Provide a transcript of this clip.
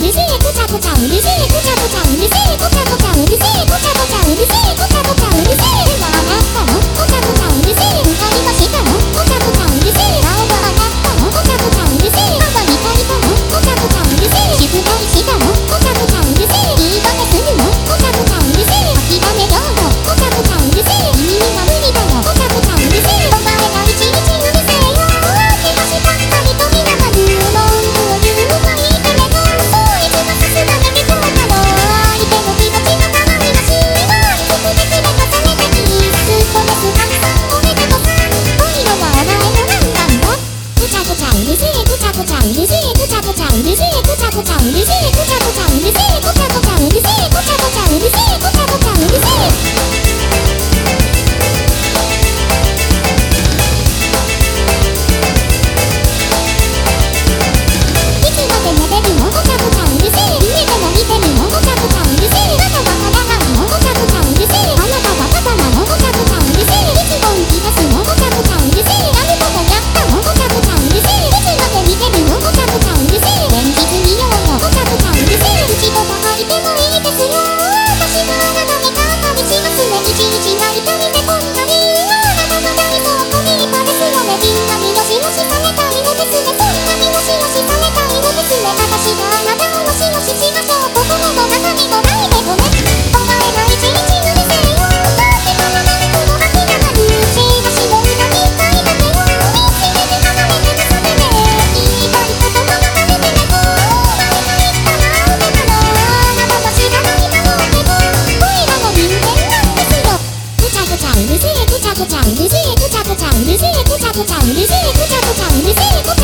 うるせえこちゃこちゃうるせえこちゃこちゃうるせえこちゃこちゃうるせえこちゃこちゃうるせえこちゃこちゃうるせえ笑ったのこちゃこちゃうるせえニカリがしたのこちゃこちゃうるせえこちゃこちゃうるせえこちゃこちゃうるせえこちゃこちゃうるせえこちゃこちゃうるせえこちゃこちゃうるせえこちゃごちゃ 보자 보자 우르르 보자 보자 우르르 보자 보자 우르르 보자 보자 우르르 보자